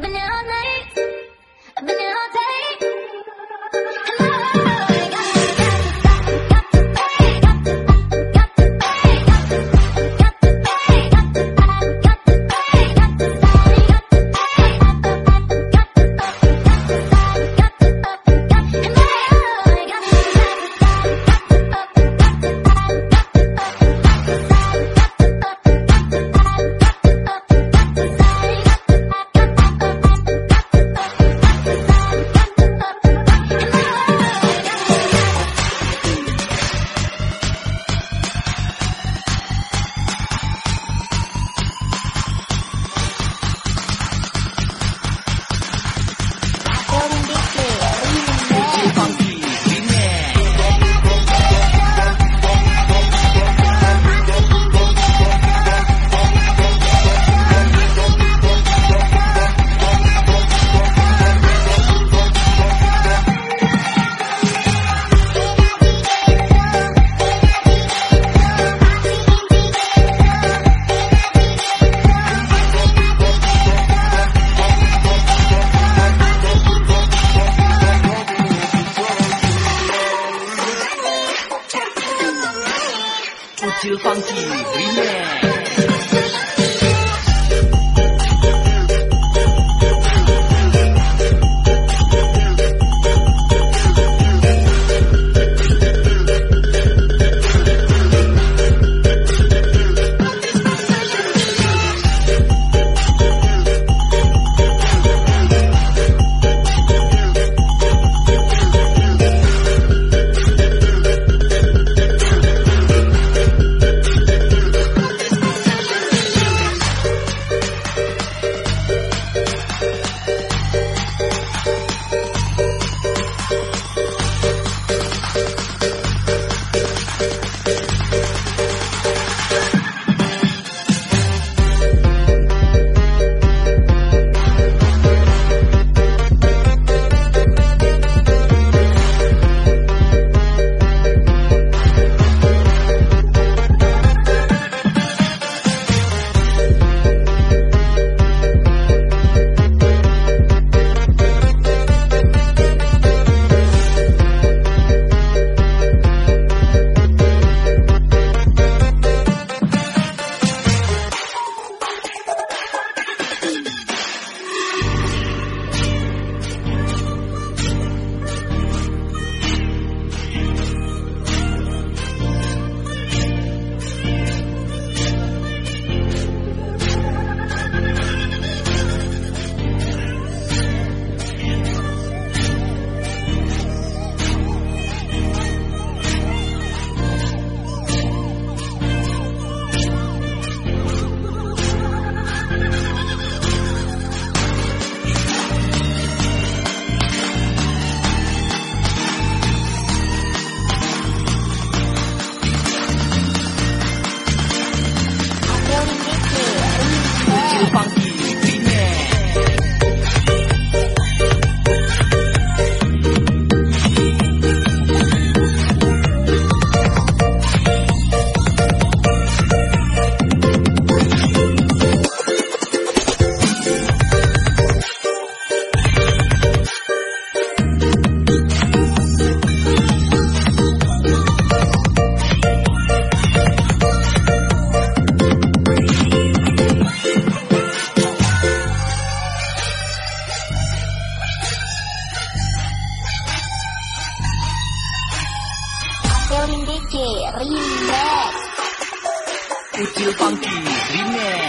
Vanilla 就放弃你回 kece, relax. Kucil remix.